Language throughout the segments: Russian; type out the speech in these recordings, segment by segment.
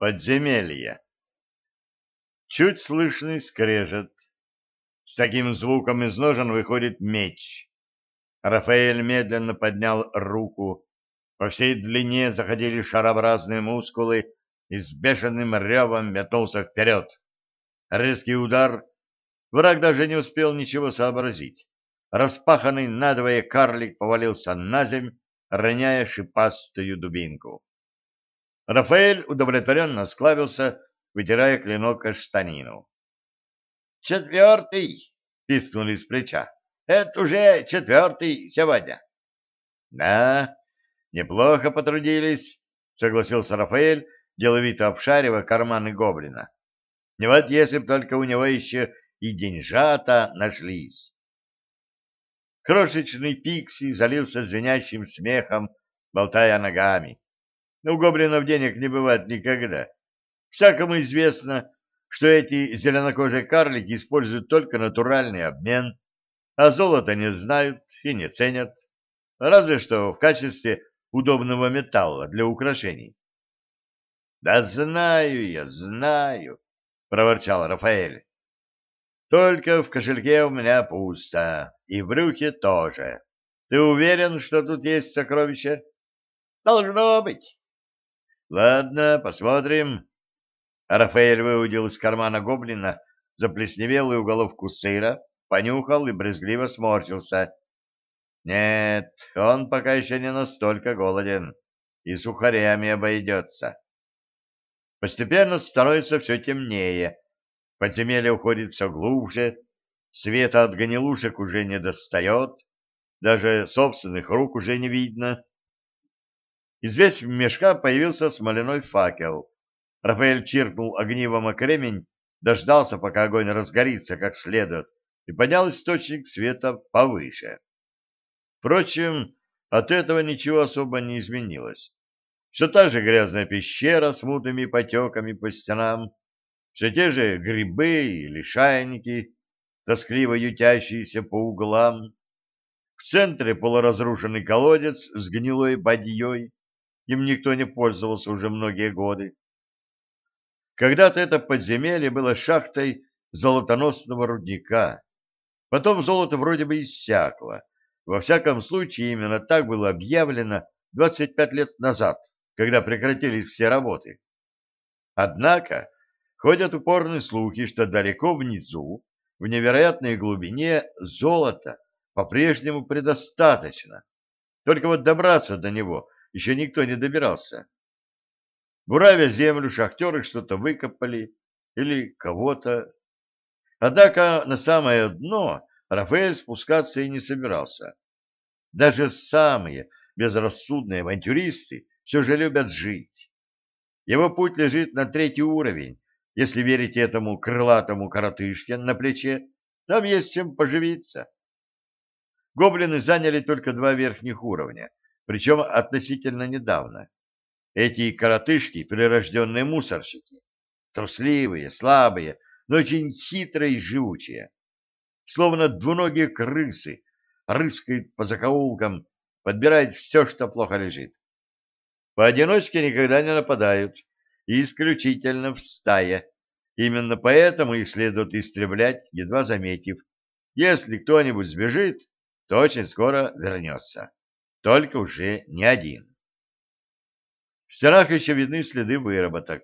Подземелье. Чуть слышный скрежет. С таким звуком из ножен выходит меч. Рафаэль медленно поднял руку. По всей длине заходили шарообразные мускулы и с бешеным ревом метнулся вперед. Резкий удар. Враг даже не успел ничего сообразить. Распаханный надвое карлик повалился на земь, роняя шипастую дубинку. Рафаэль удовлетворенно склавился, вытирая клинок о штанину. «Четвертый!» — пискнули с плеча. «Это уже четвертый сегодня». «Да, неплохо потрудились», — согласился Рафаэль, деловито обшаривая карманы гоблина. «Не вот если б только у него еще и деньжата нашлись». Крошечный Пикси залился звенящим смехом, болтая ногами. У гоблинов денег не бывает никогда. Всякому известно, что эти зеленокожие карлики используют только натуральный обмен, а золото не знают и не ценят, разве что в качестве удобного металла для украшений. — Да знаю я, знаю, — проворчал Рафаэль. — Только в кошельке у меня пусто, и в брюхе тоже. Ты уверен, что тут есть сокровища? — Должно быть. Ладно, посмотрим. Рафаэль выудил из кармана гоблина заплесневелую головку сыра, понюхал и брезгливо сморщился. Нет, он пока еще не настолько голоден и сухарями обойдется. Постепенно становится все темнее, подземелье уходит все глубже, света от гнилушек уже не достает, даже собственных рук уже не видно. Из весь мешка появился смоляной факел. Рафаэль чиркнул огнивом о кремень, дождался, пока огонь разгорится как следует, и поднял источник света повыше. Впрочем, от этого ничего особо не изменилось. Все та же грязная пещера с мутными потеками по стенам, все те же грибы и лишайники, тоскливо ютящиеся по углам. В центре полуразрушенный колодец с гнилой бадьей, им никто не пользовался уже многие годы. Когда-то это подземелье было шахтой золотоносного рудника. Потом золото вроде бы иссякло. Во всяком случае, именно так было объявлено 25 лет назад, когда прекратились все работы. Однако ходят упорные слухи, что далеко внизу, в невероятной глубине, золота по-прежнему предостаточно. Только вот добраться до него еще никто не добирался. Буравя землю, шахтеры что-то выкопали или кого-то. Однако на самое дно Рафаэль спускаться и не собирался. Даже самые безрассудные авантюристы все же любят жить. Его путь лежит на третий уровень. Если верить этому крылатому коротышке на плече, там есть чем поживиться. Гоблины заняли только два верхних уровня, причем относительно недавно. Эти коротышки — прирожденные мусорщики, трусливые, слабые, но очень хитрые и живучие. Словно двуногие крысы рыскают по закоулкам, подбирают все, что плохо лежит. Поодиночке никогда не нападают, исключительно в стае. Именно поэтому их следует истреблять, едва заметив. Если кто-нибудь сбежит, то очень скоро вернется только уже не один. В стенах еще видны следы выработок.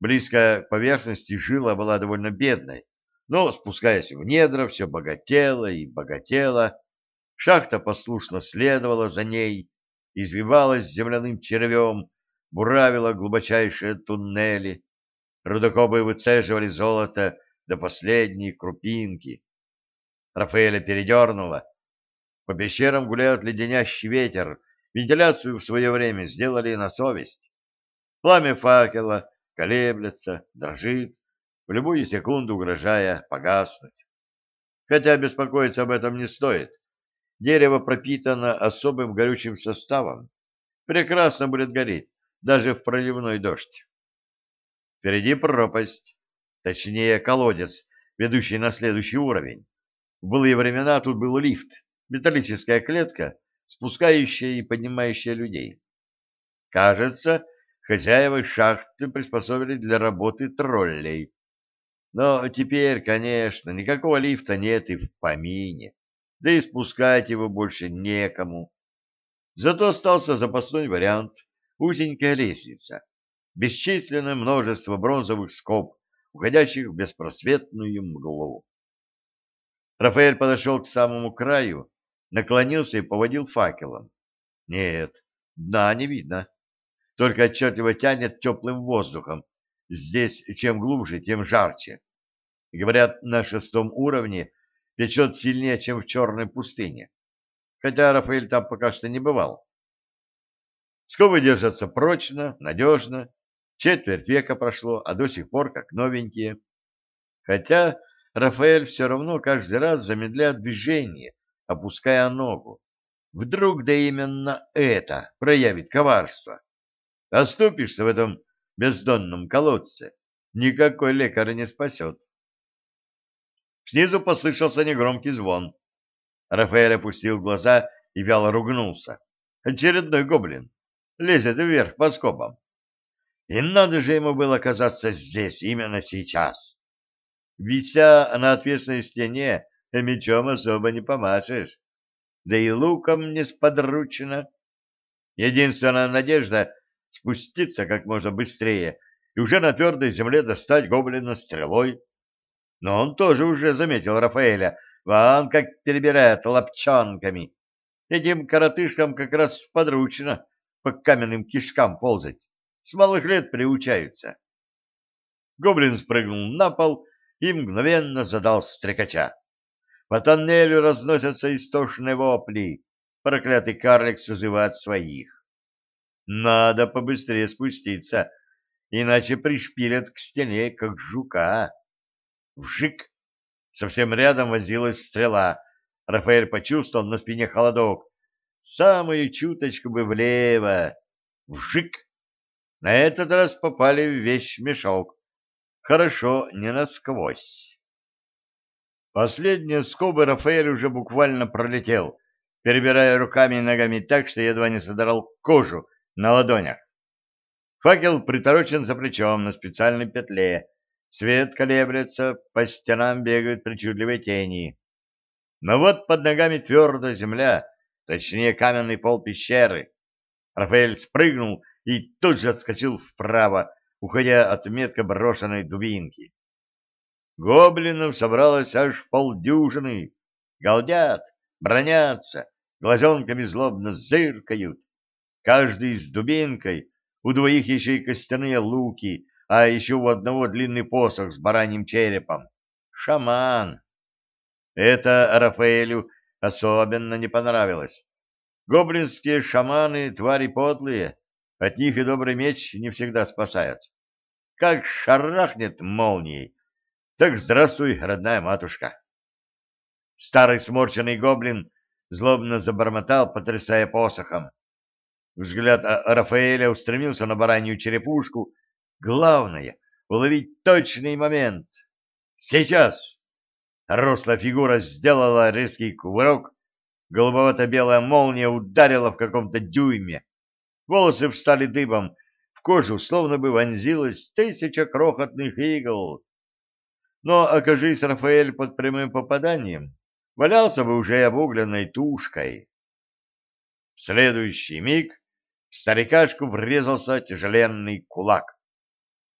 Близкая к поверхности жила была довольно бедной, но, спускаясь в недра, все богатело и богатело. Шахта послушно следовала за ней, извивалась земляным червем, буравила глубочайшие туннели. Рудокопы выцеживали золото до последней крупинки. Рафаэля передернула, по пещерам гуляет леденящий ветер, вентиляцию в свое время сделали на совесть. Пламя факела колеблется, дрожит, в любую секунду угрожая погаснуть. Хотя беспокоиться об этом не стоит. Дерево пропитано особым горючим составом. Прекрасно будет гореть, даже в проливной дождь. Впереди пропасть, точнее колодец, ведущий на следующий уровень. В былые времена тут был лифт, металлическая клетка, спускающая и поднимающая людей. Кажется, хозяева шахты приспособили для работы троллей. Но теперь, конечно, никакого лифта нет и в помине, да и спускать его больше некому. Зато остался запасной вариант — узенькая лестница, бесчисленное множество бронзовых скоб, уходящих в беспросветную мглу. Рафаэль подошел к самому краю, наклонился и поводил факелом. Нет, дна не видно, только отчетливо тянет теплым воздухом. Здесь чем глубже, тем жарче. Говорят, на шестом уровне печет сильнее, чем в черной пустыне. Хотя Рафаэль там пока что не бывал. Скобы держатся прочно, надежно. Четверть века прошло, а до сих пор как новенькие. Хотя Рафаэль все равно каждый раз замедляет движение, опуская ногу. Вдруг да именно это проявит коварство. Оступишься в этом бездонном колодце, никакой лекарь не спасет. Снизу послышался негромкий звон. Рафаэль опустил глаза и вяло ругнулся. Очередной гоблин. Лезет вверх по скобам. И надо же ему было оказаться здесь, именно сейчас. Вися на отвесной стене, мечом особо не помашешь. Да и луком не сподручно. Единственная надежда — спуститься как можно быстрее и уже на твердой земле достать гоблина стрелой. Но он тоже уже заметил Рафаэля. Вон как перебирает лапчонками. Этим коротышкам как раз подручно по каменным кишкам ползать. С малых лет приучаются. Гоблин спрыгнул на пол и мгновенно задал стрекача. По тоннелю разносятся истошные вопли. Проклятый карлик созывает своих. Надо побыстрее спуститься, иначе пришпилят к стене, как жука. Вжик! Совсем рядом возилась стрела. Рафаэль почувствовал на спине холодок. Самую чуточку бы влево. Вжик! На этот раз попали в вещмешок. Хорошо, не насквозь. Последние скобы Рафаэль уже буквально пролетел, перебирая руками и ногами так, что едва не содрал кожу на ладонях. Факел приторочен за плечом на специальной петле, Свет колеблется, по стенам бегают причудливые тени. Но вот под ногами твердая земля, точнее каменный пол пещеры. Рафаэль спрыгнул и тут же отскочил вправо, уходя от метко брошенной дубинки. Гоблинов собралось аж полдюжины. Галдят, бронятся, глазенками злобно зыркают. Каждый с дубинкой, у двоих еще и костяные луки, а еще у одного длинный посох с бараньим черепом. Шаман. Это Рафаэлю особенно не понравилось. Гоблинские шаманы — твари подлые, от них и добрый меч не всегда спасает. Как шарахнет молнией, так здравствуй, родная матушка. Старый сморченный гоблин злобно забормотал, потрясая посохом. Взгляд Рафаэля устремился на баранью черепушку, Главное — уловить точный момент. Сейчас! Рослая фигура сделала резкий кувырок, голубовато-белая молния ударила в каком-то дюйме. Волосы встали дыбом, в кожу словно бы вонзилась тысяча крохотных игл. Но, окажись Рафаэль под прямым попаданием, валялся бы уже обугленной тушкой. В следующий миг в старикашку врезался тяжеленный кулак.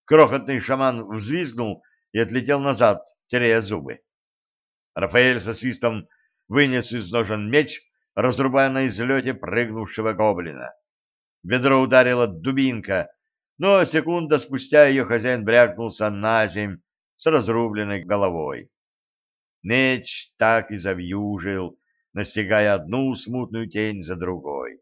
Крохотный шаман взвизгнул и отлетел назад, теряя зубы. Рафаэль со свистом вынес из ножен меч, разрубая на излете прыгнувшего гоблина. Ведро ударила дубинка, но секунда спустя ее хозяин брякнулся на земь с разрубленной головой. Меч так и завьюжил, настигая одну смутную тень за другой.